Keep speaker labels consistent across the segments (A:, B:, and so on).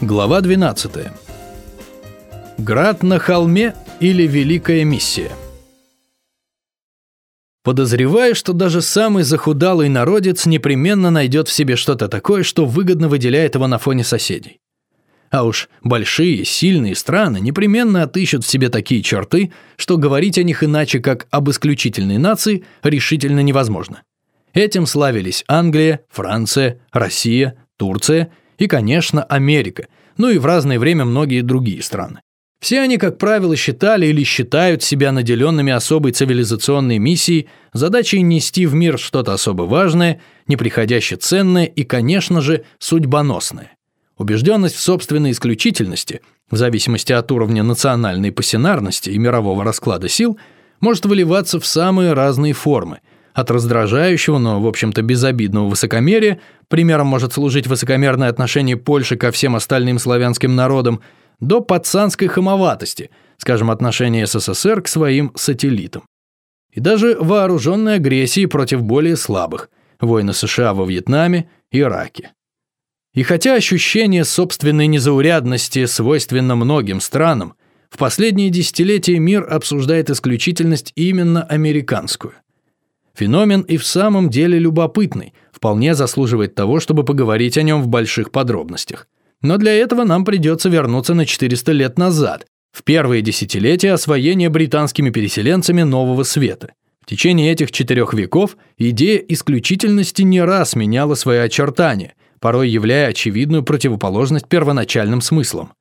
A: Глава 12. Град на холме или Великая миссия? Подозреваю, что даже самый захудалый народец непременно найдет в себе что-то такое, что выгодно выделяет его на фоне соседей. А уж большие, сильные страны непременно отыщут в себе такие черты, что говорить о них иначе, как об исключительной нации, решительно невозможно. Этим славились Англия, Франция, Россия, Турция и, конечно, Америка, ну и в разное время многие другие страны. Все они, как правило, считали или считают себя наделенными особой цивилизационной миссией, задачей нести в мир что-то особо важное, неприходяще ценное и, конечно же, судьбоносное. Убежденность в собственной исключительности, в зависимости от уровня национальной пассионарности и мирового расклада сил, может выливаться в самые разные формы – от раздражающего, но, в общем-то, безобидного высокомерия, примером может служить высокомерное отношение Польши ко всем остальным славянским народам, до пацанской хамоватости, скажем, отношение СССР к своим сателлитам. И даже вооруженной агрессии против более слабых, войны США во Вьетнаме, Ираке. И хотя ощущение собственной незаурядности свойственно многим странам, в последние десятилетия мир обсуждает исключительность именно американскую – Феномен и в самом деле любопытный, вполне заслуживает того, чтобы поговорить о нем в больших подробностях. Но для этого нам придется вернуться на 400 лет назад, в первые десятилетия освоения британскими переселенцами Нового Света. В течение этих четырех веков идея исключительности не раз меняла свои очертания, порой являя очевидную противоположность первоначальным смыслам.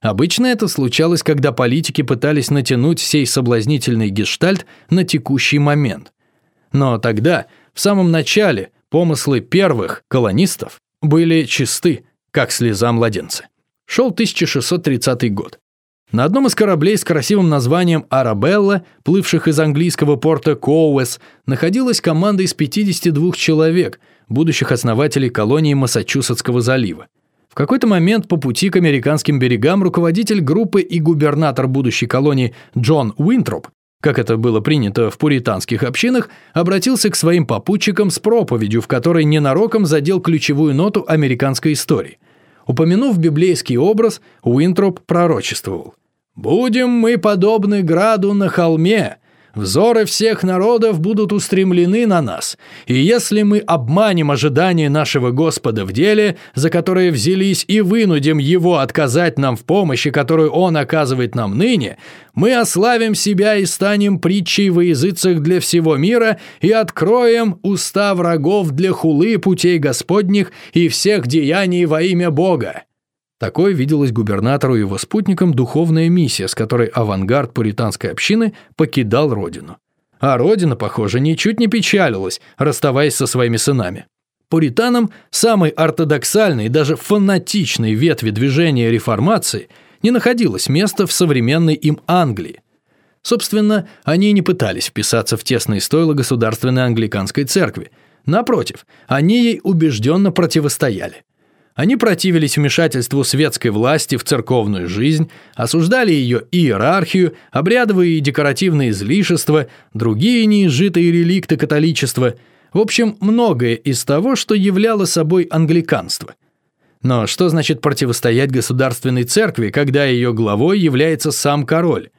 A: Обычно это случалось, когда политики пытались натянуть сей соблазнительный гештальт на текущий момент – но тогда, в самом начале, помыслы первых колонистов были чисты, как слеза младенца. Шел 1630 год. На одном из кораблей с красивым названием «Арабелла», плывших из английского порта Коуэс, находилась команда из 52 человек, будущих основателей колонии Массачусетского залива. В какой-то момент по пути к американским берегам руководитель группы и губернатор будущей колонии Джон Уинтроп как это было принято в пуританских общинах, обратился к своим попутчикам с проповедью, в которой ненароком задел ключевую ноту американской истории. Упомянув библейский образ, Уинтроп пророчествовал. «Будем мы подобны граду на холме, Взоры всех народов будут устремлены на нас, и если мы обманем ожидания нашего Господа в деле, за которое взялись, и вынудим Его отказать нам в помощи, которую Он оказывает нам ныне, мы ославим себя и станем притчей во языцах для всего мира и откроем уста врагов для хулы путей Господних и всех деяний во имя Бога. Такой виделась губернатору и его спутникам духовная миссия, с которой авангард пуританской общины покидал родину. А родина, похоже, ничуть не печалилась, расставаясь со своими сынами. Пуританам самой ортодоксальной и даже фанатичной ветви движения реформации не находилось места в современной им Англии. Собственно, они не пытались вписаться в тесные стойла государственной англиканской церкви. Напротив, они ей убежденно противостояли. Они противились вмешательству светской власти в церковную жизнь, осуждали ее иерархию, обрядовые и декоративные излишества, другие неизжитые реликты католичества, в общем, многое из того, что являло собой англиканство. Но что значит противостоять государственной церкви, когда ее главой является сам король?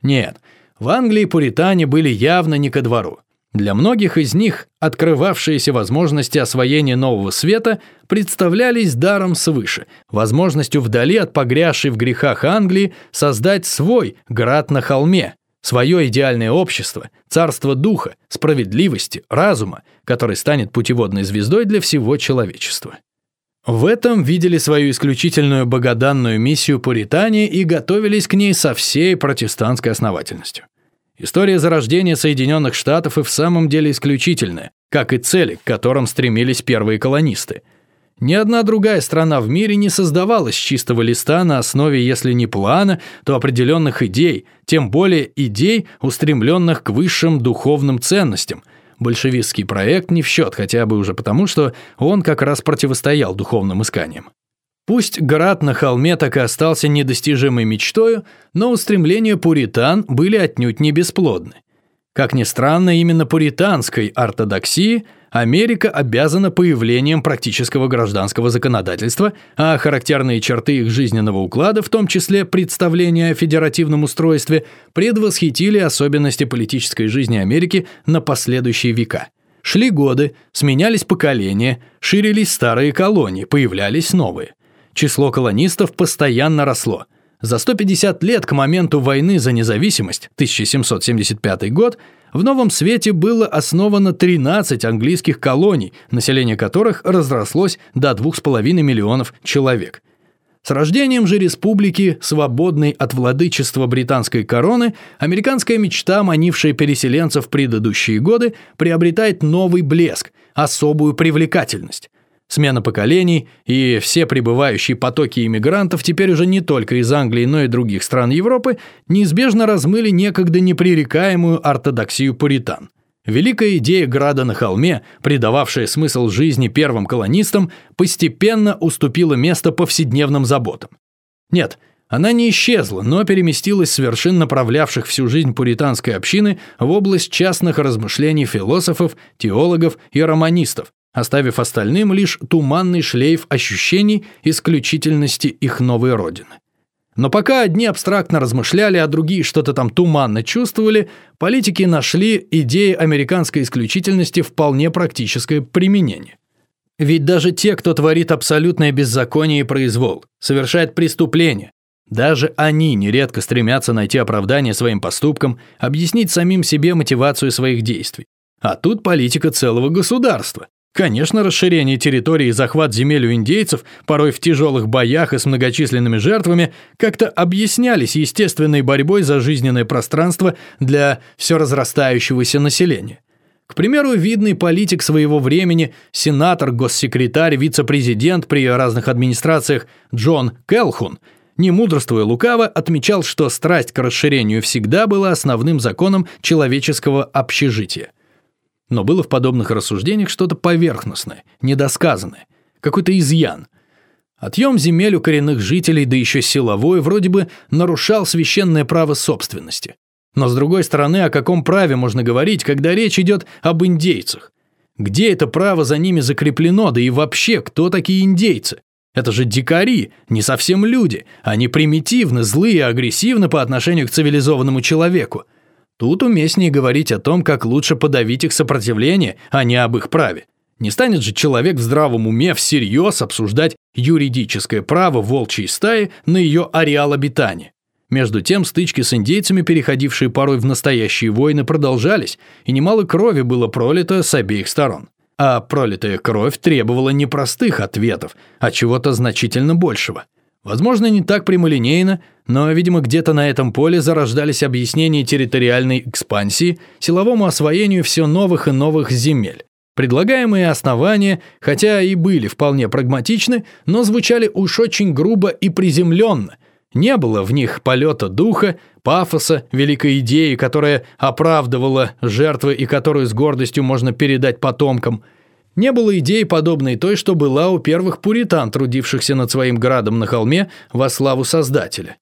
A: Нет, в Англии пуритане были явно не ко двору. Для многих из них открывавшиеся возможности освоения нового света представлялись даром свыше, возможностью вдали от погрязшей в грехах Англии создать свой град на холме, свое идеальное общество, царство духа, справедливости, разума, который станет путеводной звездой для всего человечества. В этом видели свою исключительную богоданную миссию Пуритане и готовились к ней со всей протестантской основательностью. История зарождения Соединенных Штатов и в самом деле исключительная, как и цели, к которым стремились первые колонисты. Ни одна другая страна в мире не создавалась с чистого листа на основе, если не плана, то определенных идей, тем более идей, устремленных к высшим духовным ценностям. Большевистский проект не в счет, хотя бы уже потому, что он как раз противостоял духовным исканиям. Пусть град на холме так и остался недостижимой мечтою, но устремления пуритан были отнюдь не бесплодны. Как ни странно, именно пуританской ортодоксии, Америка обязана появлением практического гражданского законодательства, а характерные черты их жизненного уклада, в том числе представление о федеративном устройстве, предвосхитили особенности политической жизни Америки на последующие века. Шли годы, сменялись поколения, ширились старые колонии, появлялись новые. Число колонистов постоянно росло. За 150 лет к моменту войны за независимость, 1775 год, в Новом Свете было основано 13 английских колоний, население которых разрослось до 2,5 миллионов человек. С рождением же республики, свободной от владычества британской короны, американская мечта, манившая переселенцев в предыдущие годы, приобретает новый блеск, особую привлекательность. Смена поколений и все прибывающие потоки иммигрантов теперь уже не только из Англии, но и других стран Европы неизбежно размыли некогда непререкаемую ортодоксию пуритан. Великая идея града на холме, придававшая смысл жизни первым колонистам, постепенно уступила место повседневным заботам. Нет, она не исчезла, но переместилась с вершин направлявших всю жизнь пуританской общины в область частных размышлений философов, теологов и романистов, оставив остальным лишь туманный шлейф ощущений исключительности их новой родины. Но пока одни абстрактно размышляли, а другие что-то там туманно чувствовали, политики нашли идеи американской исключительности вполне практическое применение. Ведь даже те, кто творит абсолютное беззаконие и произвол, совершает преступления, даже они нередко стремятся найти оправдание своим поступкам, объяснить самим себе мотивацию своих действий. А тут политика целого государства, Конечно, расширение территории и захват земель у индейцев, порой в тяжелых боях и с многочисленными жертвами, как-то объяснялись естественной борьбой за жизненное пространство для все разрастающегося населения. К примеру, видный политик своего времени, сенатор, госсекретарь, вице-президент при разных администрациях Джон Келхун, не мудрствуя лукаво, отмечал, что страсть к расширению всегда была основным законом человеческого общежития – но было в подобных рассуждениях что-то поверхностное, недосказанное, какой-то изъян. Отъем земель у коренных жителей, да еще силовой, вроде бы нарушал священное право собственности. Но с другой стороны, о каком праве можно говорить, когда речь идет об индейцах? Где это право за ними закреплено, да и вообще, кто такие индейцы? Это же дикари, не совсем люди. Они примитивны, злые агрессивны по отношению к цивилизованному человеку. Тут уместнее говорить о том, как лучше подавить их сопротивление, а не об их праве. Не станет же человек в здравом уме всерьез обсуждать юридическое право волчьей стаи на ее ареал обитания. Между тем, стычки с индейцами, переходившие порой в настоящие войны, продолжались, и немало крови было пролито с обеих сторон. А пролитая кровь требовала не простых ответов, а чего-то значительно большего. Возможно, не так прямолинейно, но, видимо, где-то на этом поле зарождались объяснения территориальной экспансии, силовому освоению все новых и новых земель. Предлагаемые основания, хотя и были вполне прагматичны, но звучали уж очень грубо и приземленно. Не было в них полета духа, пафоса, великой идеи, которая оправдывала жертвы и которую с гордостью можно передать потомкам – не было идеи, подобной той, что была у первых пуритан, трудившихся над своим градом на холме во славу Создателя.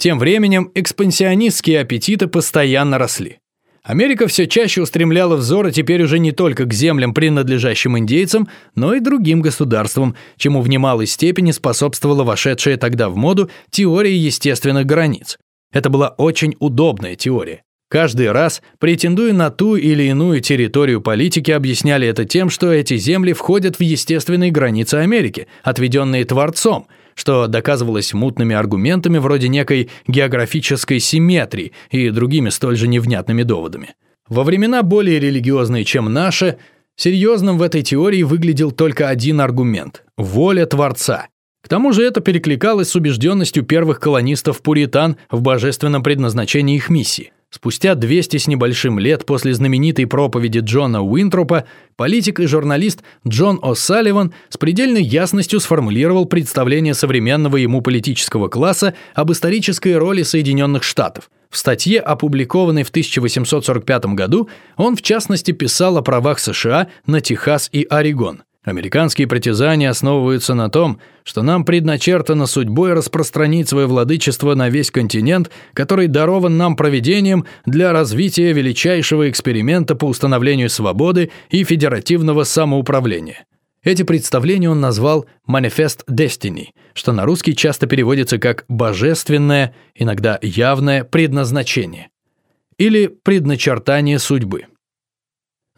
A: Тем временем экспансионистские аппетиты постоянно росли. Америка все чаще устремляла взоры теперь уже не только к землям, принадлежащим индейцам, но и другим государствам, чему в немалой степени способствовала вошедшая тогда в моду теория естественных границ. Это была очень удобная теория. Каждый раз, претендуя на ту или иную территорию политики, объясняли это тем, что эти земли входят в естественные границы Америки, отведенные Творцом, что доказывалось мутными аргументами вроде некой географической симметрии и другими столь же невнятными доводами. Во времена более религиозные, чем наши, серьезным в этой теории выглядел только один аргумент – воля Творца. К тому же это перекликалось с убежденностью первых колонистов-пуритан в божественном предназначении их миссии – Спустя 200 с небольшим лет после знаменитой проповеди Джона Уинтропа, политик и журналист Джон О'Салливан с предельной ясностью сформулировал представление современного ему политического класса об исторической роли Соединенных Штатов. В статье, опубликованной в 1845 году, он в частности писал о правах США на Техас и Орегон. Американские притязания основываются на том, что нам предначертано судьбой распространить свое владычество на весь континент, который дарован нам проведением для развития величайшего эксперимента по установлению свободы и федеративного самоуправления. Эти представления он назвал «Manifest Destiny», что на русский часто переводится как «божественное», иногда «явное предназначение» или «предначертание судьбы».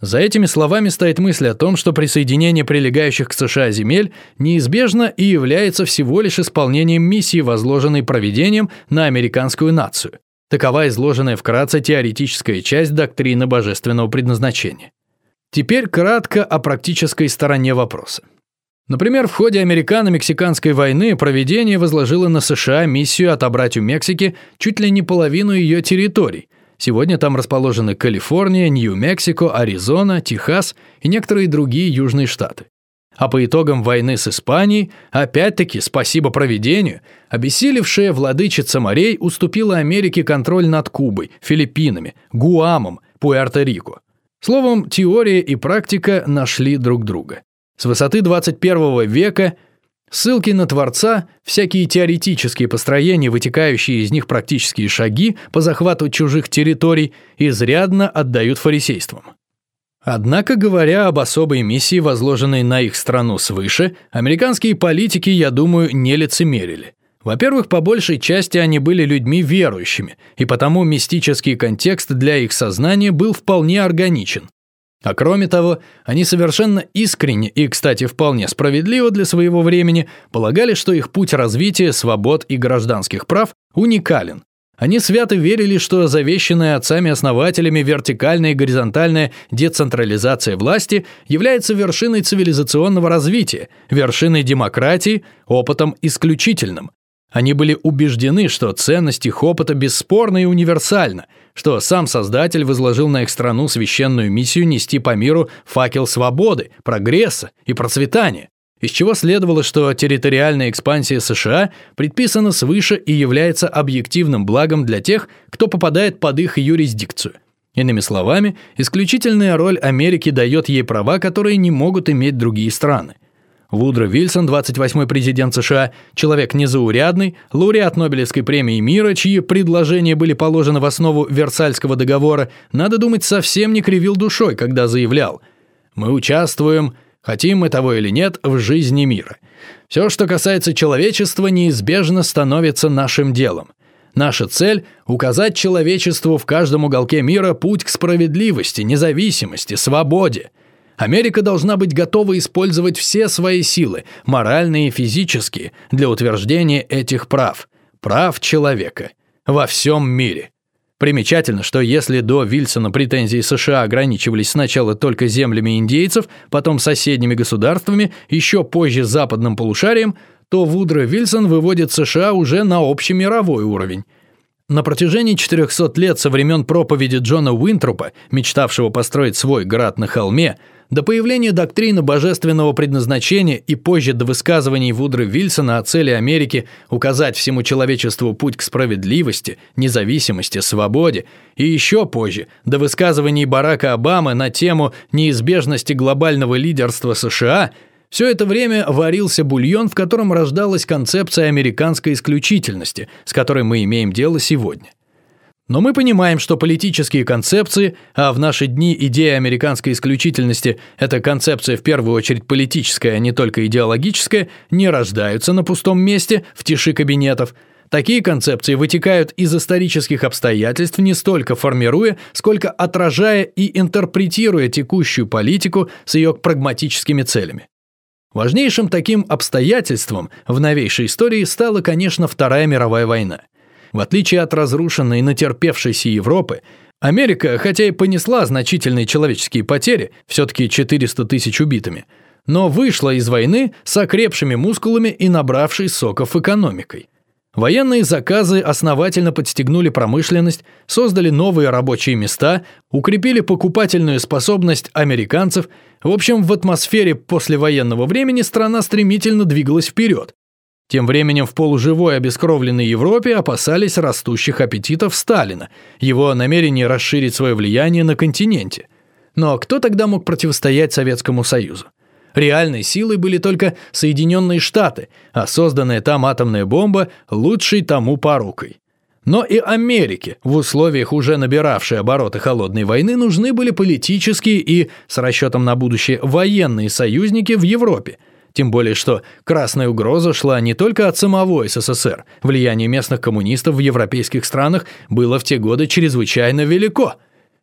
A: За этими словами стоит мысль о том, что присоединение прилегающих к США земель неизбежно и является всего лишь исполнением миссии, возложенной проведением на американскую нацию. Такова изложенная вкратце теоретическая часть доктрины божественного предназначения. Теперь кратко о практической стороне вопроса. Например, в ходе американо-мексиканской войны проведение возложило на США миссию отобрать у Мексики чуть ли не половину ее территорий – Сегодня там расположены Калифорния, Нью-Мексико, Аризона, Техас и некоторые другие южные штаты. А по итогам войны с Испанией, опять-таки, спасибо проведению, обессилевшая владычица морей уступила Америке контроль над Кубой, Филиппинами, Гуамом, Пуэрто-Рико. Словом, теория и практика нашли друг друга. С высоты 21 века – Ссылки на Творца, всякие теоретические построения, вытекающие из них практические шаги по захвату чужих территорий, изрядно отдают фарисействам. Однако, говоря об особой миссии, возложенной на их страну свыше, американские политики, я думаю, не лицемерили. Во-первых, по большей части они были людьми верующими, и потому мистический контекст для их сознания был вполне органичен. А кроме того, они совершенно искренне и, кстати, вполне справедливо для своего времени полагали, что их путь развития свобод и гражданских прав уникален. Они свято верили, что завещанная отцами-основателями вертикальная и горизонтальная децентрализация власти является вершиной цивилизационного развития, вершиной демократии, опытом исключительным. Они были убеждены, что ценность их опыта бесспорна и универсальна – что сам Создатель возложил на их страну священную миссию нести по миру факел свободы, прогресса и процветания, из чего следовало, что территориальная экспансия США предписана свыше и является объективным благом для тех, кто попадает под их юрисдикцию. Иными словами, исключительная роль Америки дает ей права, которые не могут иметь другие страны. Вудро Вильсон, 28-й президент США, человек незаурядный, лауреат Нобелевской премии мира, чьи предложения были положены в основу Версальского договора, надо думать, совсем не кривил душой, когда заявлял «Мы участвуем, хотим мы того или нет, в жизни мира. Все, что касается человечества, неизбежно становится нашим делом. Наша цель – указать человечеству в каждом уголке мира путь к справедливости, независимости, свободе – Америка должна быть готова использовать все свои силы, моральные и физические, для утверждения этих прав, прав человека, во всем мире. Примечательно, что если до Вильсона претензии США ограничивались сначала только землями индейцев, потом соседними государствами, еще позже западным полушарием, то Вудро Вильсон выводит США уже на общемировой уровень. На протяжении 400 лет со времен проповеди Джона Уинтропа, мечтавшего построить свой град на холме, до появления доктрины божественного предназначения и позже до высказываний Вудра Вильсона о цели Америки указать всему человечеству путь к справедливости, независимости, свободе, и еще позже до высказываний Барака Обамы на тему неизбежности глобального лидерства США – все это время варился бульон, в котором рождалась концепция американской исключительности, с которой мы имеем дело сегодня. Но мы понимаем, что политические концепции, а в наши дни идея американской исключительности – это концепция в первую очередь политическая, а не только идеологическая, не рождаются на пустом месте, в тиши кабинетов. Такие концепции вытекают из исторических обстоятельств, не столько формируя, сколько отражая и интерпретируя текущую политику с ее прагматическими целями. Важнейшим таким обстоятельством в новейшей истории стала, конечно, Вторая мировая война. В отличие от разрушенной и натерпевшейся Европы, Америка, хотя и понесла значительные человеческие потери, все-таки 400 тысяч убитыми, но вышла из войны с окрепшими мускулами и набравшей соков экономикой. Военные заказы основательно подстегнули промышленность, создали новые рабочие места, укрепили покупательную способность американцев. В общем, в атмосфере послевоенного времени страна стремительно двигалась вперед, тем временем в полуживой обескровленной Европе опасались растущих аппетитов Сталина, его намерения расширить свое влияние на континенте. Но кто тогда мог противостоять Советскому Союзу? Реальной силой были только Соединенные Штаты, а созданная там атомная бомба – лучшей тому порукой. Но и Америке, в условиях уже набиравшей обороты холодной войны, нужны были политические и, с расчетом на будущее, военные союзники в Европе. Тем более, что красная угроза шла не только от самого СССР. Влияние местных коммунистов в европейских странах было в те годы чрезвычайно велико.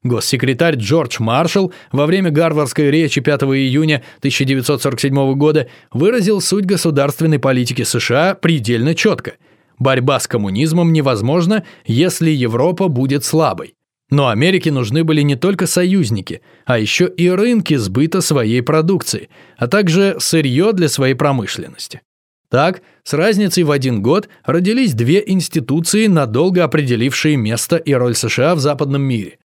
A: Госсекретарь Джордж Маршалл во время гарвардской речи 5 июня 1947 года выразил суть государственной политики США предельно четко – Борьба с коммунизмом невозможна, если Европа будет слабой. Но Америке нужны были не только союзники, а еще и рынки сбыта своей продукции, а также сырье для своей промышленности. Так, с разницей в один год родились две институции, надолго определившие место и роль США в западном мире.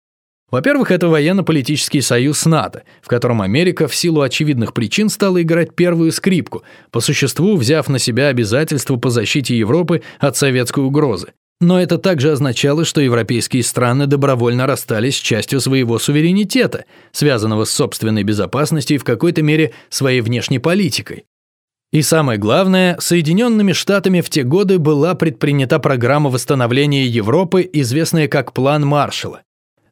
A: Во-первых, это военно-политический союз НАТО, в котором Америка в силу очевидных причин стала играть первую скрипку, по существу взяв на себя обязательства по защите Европы от советской угрозы. Но это также означало, что европейские страны добровольно расстались с частью своего суверенитета, связанного с собственной безопасностью и в какой-то мере своей внешней политикой. И самое главное, Соединенными Штатами в те годы была предпринята программа восстановления Европы, известная как План Маршалла.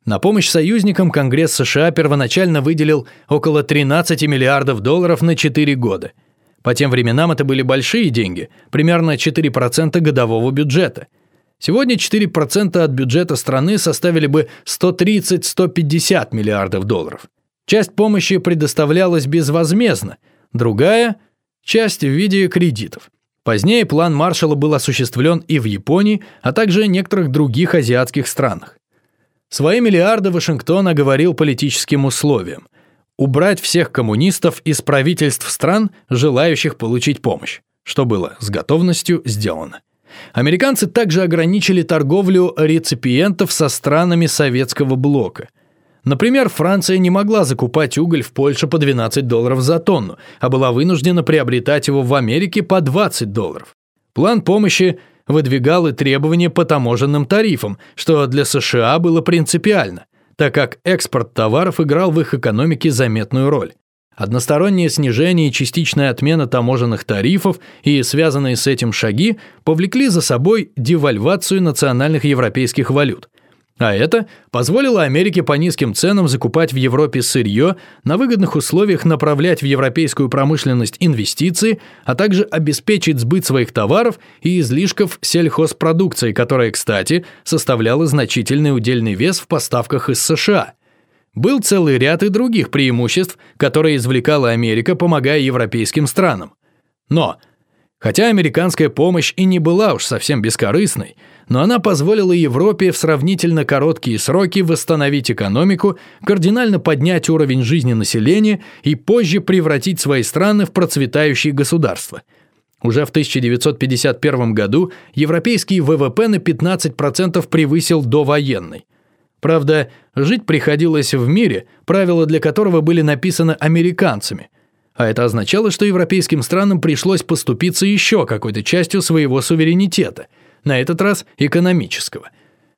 A: На помощь союзникам Конгресс США первоначально выделил около 13 миллиардов долларов на 4 года. По тем временам это были большие деньги, примерно 4% годового бюджета. Сегодня 4% от бюджета страны составили бы 130-150 миллиардов долларов. Часть помощи предоставлялась безвозмездно, другая – часть в виде кредитов. Позднее план Маршалла был осуществлен и в Японии, а также некоторых других азиатских странах. Свои миллиарды Вашингтон оговорил политическим условиям – убрать всех коммунистов из правительств стран, желающих получить помощь, что было с готовностью сделано. Американцы также ограничили торговлю реципиентов со странами советского блока. Например, Франция не могла закупать уголь в Польше по 12 долларов за тонну, а была вынуждена приобретать его в Америке по 20 долларов. План помощи – выдвигал и требования по таможенным тарифам, что для США было принципиально, так как экспорт товаров играл в их экономике заметную роль. Одностороннее снижение и частичная отмена таможенных тарифов и связанные с этим шаги повлекли за собой девальвацию национальных европейских валют. А это позволило Америке по низким ценам закупать в Европе сырье, на выгодных условиях направлять в европейскую промышленность инвестиции, а также обеспечить сбыт своих товаров и излишков сельхозпродукции, которая, кстати, составляла значительный удельный вес в поставках из США. Был целый ряд и других преимуществ, которые извлекала Америка, помогая европейским странам. Но, хотя американская помощь и не была уж совсем бескорыстной – но она позволила Европе в сравнительно короткие сроки восстановить экономику, кардинально поднять уровень жизни населения и позже превратить свои страны в процветающие государства. Уже в 1951 году европейский ВВП на 15% превысил довоенный. Правда, жить приходилось в мире, правила для которого были написаны американцами. А это означало, что европейским странам пришлось поступиться еще какой-то частью своего суверенитета – на этот раз экономического.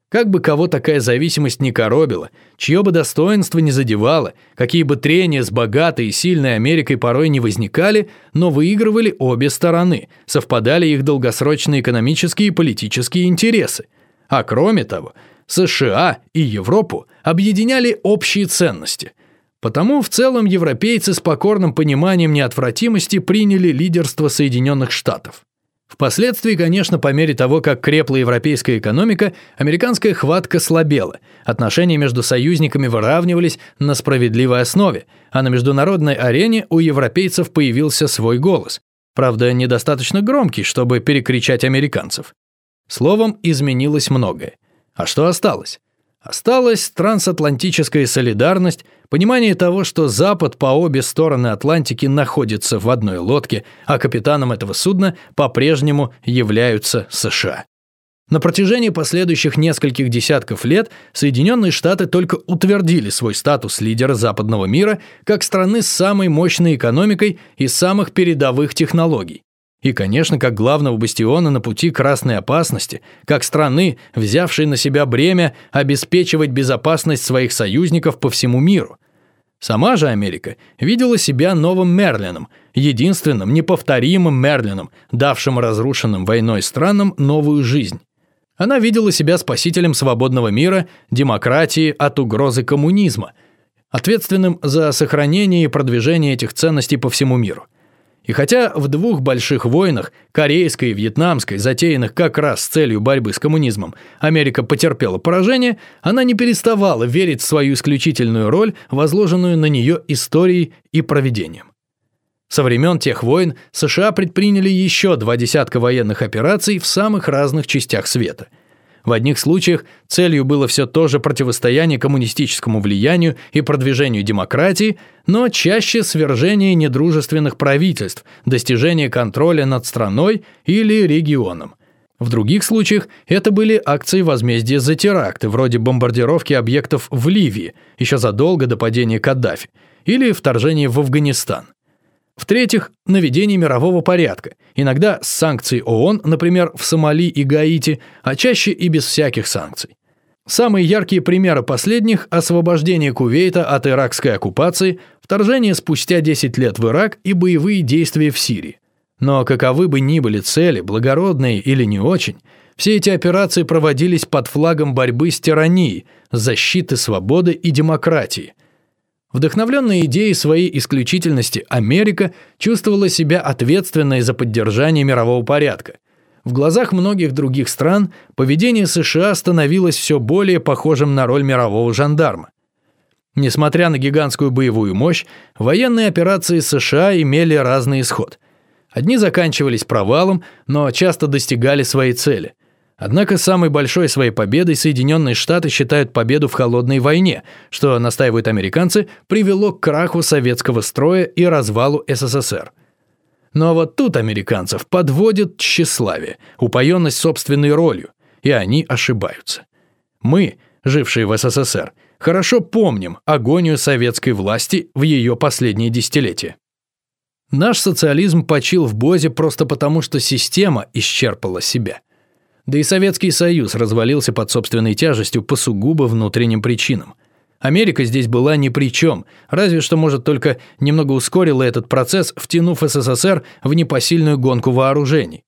A: Как бы кого такая зависимость не коробила, чье бы достоинство не задевало, какие бы трения с богатой и сильной Америкой порой не возникали, но выигрывали обе стороны, совпадали их долгосрочные экономические и политические интересы. А кроме того, США и Европу объединяли общие ценности. Потому в целом европейцы с покорным пониманием неотвратимости приняли лидерство Соединенных Штатов. Впоследствии, конечно, по мере того, как крепла европейская экономика, американская хватка слабела, отношения между союзниками выравнивались на справедливой основе, а на международной арене у европейцев появился свой голос, правда, недостаточно громкий, чтобы перекричать американцев. Словом, изменилось многое. А что осталось? Осталась трансатлантическая солидарность, понимание того, что Запад по обе стороны Атлантики находится в одной лодке, а капитаном этого судна по-прежнему являются США. На протяжении последующих нескольких десятков лет Соединенные Штаты только утвердили свой статус лидера западного мира как страны с самой мощной экономикой и самых передовых технологий. И, конечно, как главного бастиона на пути красной опасности, как страны, взявшей на себя бремя обеспечивать безопасность своих союзников по всему миру. Сама же Америка видела себя новым Мерлином, единственным неповторимым Мерлином, давшим разрушенным войной странам новую жизнь. Она видела себя спасителем свободного мира, демократии от угрозы коммунизма, ответственным за сохранение и продвижение этих ценностей по всему миру. И хотя в двух больших войнах, корейской и вьетнамской, затеянных как раз с целью борьбы с коммунизмом, Америка потерпела поражение, она не переставала верить в свою исключительную роль, возложенную на нее историей и проведением. Со времен тех войн США предприняли еще два десятка военных операций в самых разных частях света – в одних случаях целью было все то же противостояние коммунистическому влиянию и продвижению демократии, но чаще свержение недружественных правительств, достижение контроля над страной или регионом. В других случаях это были акции возмездия за теракты, вроде бомбардировки объектов в Ливии, еще задолго до падения Каддафи, или вторжения в Афганистан. В-третьих, наведение мирового порядка, иногда с санкций ООН, например, в Сомали и Гаити, а чаще и без всяких санкций. Самые яркие примеры последних – освобождение Кувейта от иракской оккупации, вторжение спустя 10 лет в Ирак и боевые действия в Сирии. Но каковы бы ни были цели, благородные или не очень, все эти операции проводились под флагом борьбы с тиранией, защиты свободы и демократии – Вдохновленная идеей своей исключительности, Америка чувствовала себя ответственной за поддержание мирового порядка. В глазах многих других стран поведение США становилось все более похожим на роль мирового жандарма. Несмотря на гигантскую боевую мощь, военные операции США имели разный исход. Одни заканчивались провалом, но часто достигали своей цели – Однако самой большой своей победой Соединенные Штаты считают победу в холодной войне, что, настаивают американцы, привело к краху советского строя и развалу СССР. Но вот тут американцев подводит тщеславие, упоенность собственной ролью, и они ошибаются. Мы, жившие в СССР, хорошо помним агонию советской власти в ее последние десятилетия. Наш социализм почил в Бозе просто потому, что система исчерпала себя. Да и Советский Союз развалился под собственной тяжестью по сугубо внутренним причинам. Америка здесь была ни при чем, разве что, может, только немного ускорила этот процесс, втянув СССР в непосильную гонку вооружений.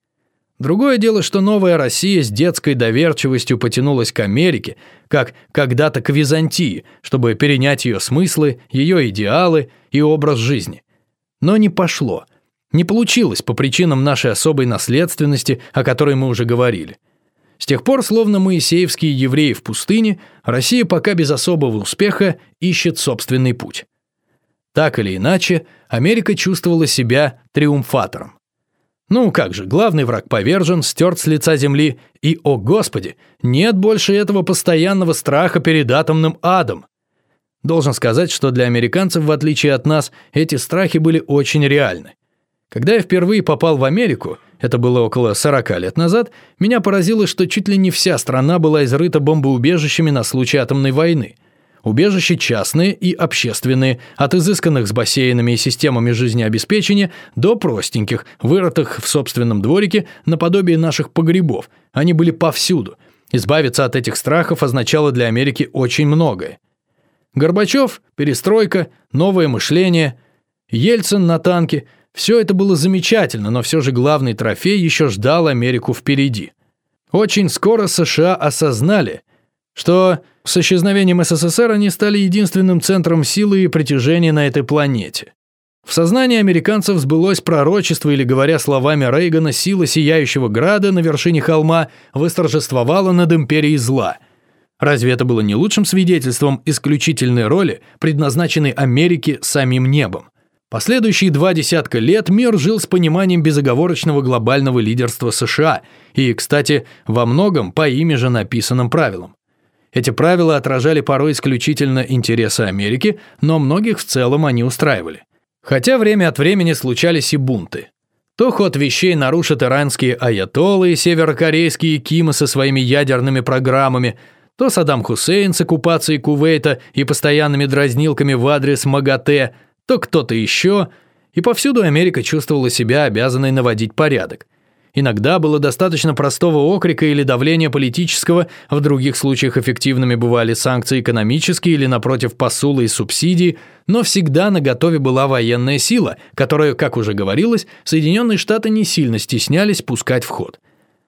A: Другое дело, что новая Россия с детской доверчивостью потянулась к Америке, как когда-то к Византии, чтобы перенять ее смыслы, ее идеалы и образ жизни. Но не пошло. Не получилось по причинам нашей особой наследственности, о которой мы уже говорили. С тех пор, словно моисеевские евреи в пустыне, Россия пока без особого успеха ищет собственный путь. Так или иначе, Америка чувствовала себя триумфатором. Ну как же, главный враг повержен, стерт с лица земли, и, о господи, нет больше этого постоянного страха перед атомным адом. Должен сказать, что для американцев, в отличие от нас, эти страхи были очень реальны. Когда я впервые попал в Америку, это было около 40 лет назад, меня поразило, что чуть ли не вся страна была изрыта бомбоубежищами на случай атомной войны. Убежища частные и общественные, от изысканных с бассейнами и системами жизнеобеспечения до простеньких, вырытых в собственном дворике наподобие наших погребов. Они были повсюду. Избавиться от этих страхов означало для Америки очень многое. Горбачев, перестройка, новое мышление, Ельцин на танке – все это было замечательно, но все же главный трофей еще ждал Америку впереди. Очень скоро США осознали, что с исчезновением СССР они стали единственным центром силы и притяжения на этой планете. В сознании американцев сбылось пророчество, или, говоря словами Рейгана, сила сияющего града на вершине холма восторжествовала над империей зла. Разве это было не лучшим свидетельством исключительной роли, предназначенной Америке самим небом? Последующие два десятка лет мир жил с пониманием безоговорочного глобального лидерства США и, кстати, во многом по ими же написанным правилам. Эти правила отражали порой исключительно интересы Америки, но многих в целом они устраивали. Хотя время от времени случались и бунты. То ход вещей нарушат иранские аятоллы и северокорейские Кимы со своими ядерными программами, то Саддам Хусейн с оккупацией Кувейта и постоянными дразнилками в адрес МАГАТЭ – то кто-то еще, и повсюду Америка чувствовала себя обязанной наводить порядок. Иногда было достаточно простого окрика или давления политического, в других случаях эффективными бывали санкции экономические или, напротив, посулы и субсидии, но всегда на готове была военная сила, которую, как уже говорилось, Соединенные Штаты не сильно стеснялись пускать в ход.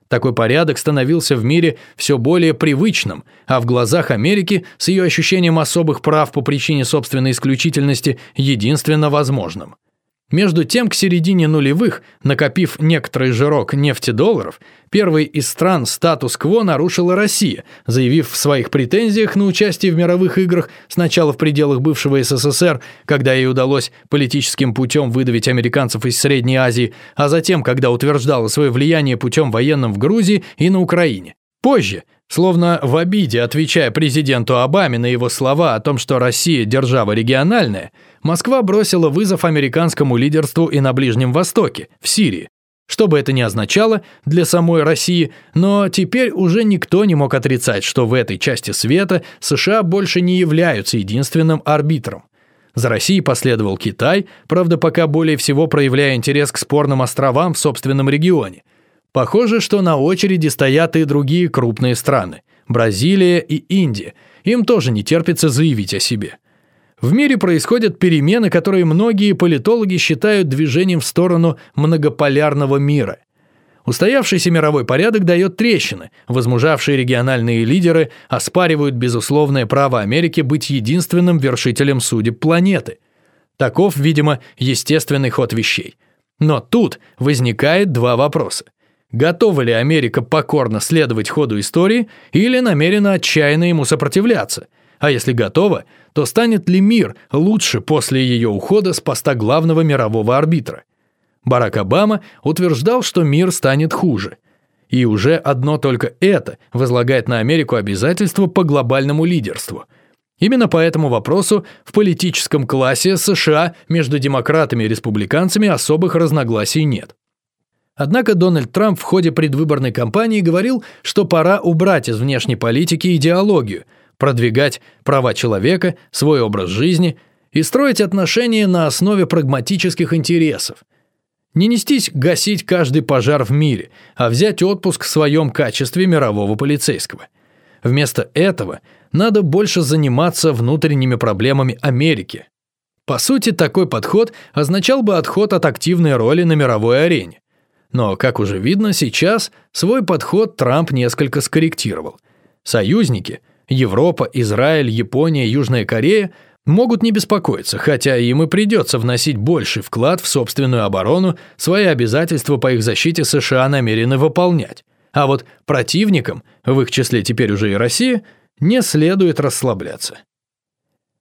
A: Такой порядок становился в мире все более привычным, а в глазах Америки с ее ощущением особых прав по причине собственной исключительности единственно возможным – между тем, к середине нулевых, накопив некоторый жирок нефтедолларов, первой из стран статус-кво нарушила Россия, заявив в своих претензиях на участие в мировых играх сначала в пределах бывшего СССР, когда ей удалось политическим путем выдавить американцев из Средней Азии, а затем, когда утверждала свое влияние путем военным в Грузии и на Украине. Позже, Словно в обиде, отвечая президенту Обаме на его слова о том, что Россия – держава региональная, Москва бросила вызов американскому лидерству и на Ближнем Востоке, в Сирии. Что бы это ни означало для самой России, но теперь уже никто не мог отрицать, что в этой части света США больше не являются единственным арбитром. За Россией последовал Китай, правда пока более всего проявляя интерес к спорным островам в собственном регионе – Похоже, что на очереди стоят и другие крупные страны – Бразилия и Индия. Им тоже не терпится заявить о себе. В мире происходят перемены, которые многие политологи считают движением в сторону многополярного мира. Устоявшийся мировой порядок дает трещины, возмужавшие региональные лидеры оспаривают безусловное право Америки быть единственным вершителем судеб планеты. Таков, видимо, естественный ход вещей. Но тут возникает два вопроса. Готова ли Америка покорно следовать ходу истории или намерена отчаянно ему сопротивляться? А если готова, то станет ли мир лучше после ее ухода с поста главного мирового арбитра? Барак Обама утверждал, что мир станет хуже. И уже одно только это возлагает на Америку обязательства по глобальному лидерству. Именно по этому вопросу в политическом классе США между демократами и республиканцами особых разногласий нет. Однако Дональд Трамп в ходе предвыборной кампании говорил, что пора убрать из внешней политики идеологию, продвигать права человека, свой образ жизни и строить отношения на основе прагматических интересов. Не нестись гасить каждый пожар в мире, а взять отпуск в своем качестве мирового полицейского. Вместо этого надо больше заниматься внутренними проблемами Америки. По сути, такой подход означал бы отход от активной роли на мировой арене. Но, как уже видно, сейчас свой подход Трамп несколько скорректировал. Союзники – Европа, Израиль, Япония, Южная Корея – могут не беспокоиться, хотя им и придется вносить больший вклад в собственную оборону, свои обязательства по их защите США намерены выполнять. А вот противникам, в их числе теперь уже и Россия, не следует расслабляться.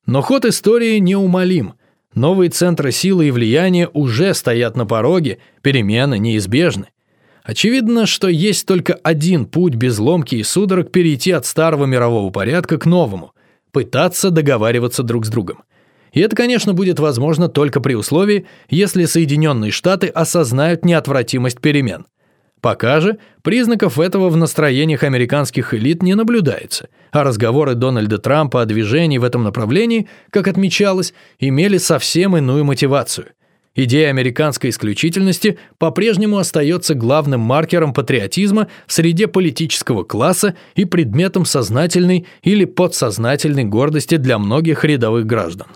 A: Но ход истории неумолим – Новые центры силы и влияния уже стоят на пороге, перемены неизбежны. Очевидно, что есть только один путь без ломки и судорог перейти от старого мирового порядка к новому – пытаться договариваться друг с другом. И это, конечно, будет возможно только при условии, если Соединенные Штаты осознают неотвратимость перемен – Пока же признаков этого в настроениях американских элит не наблюдается, а разговоры Дональда Трампа о движении в этом направлении, как отмечалось, имели совсем иную мотивацию. Идея американской исключительности по-прежнему остается главным маркером патриотизма в среде политического класса и предметом сознательной или подсознательной гордости для многих рядовых граждан.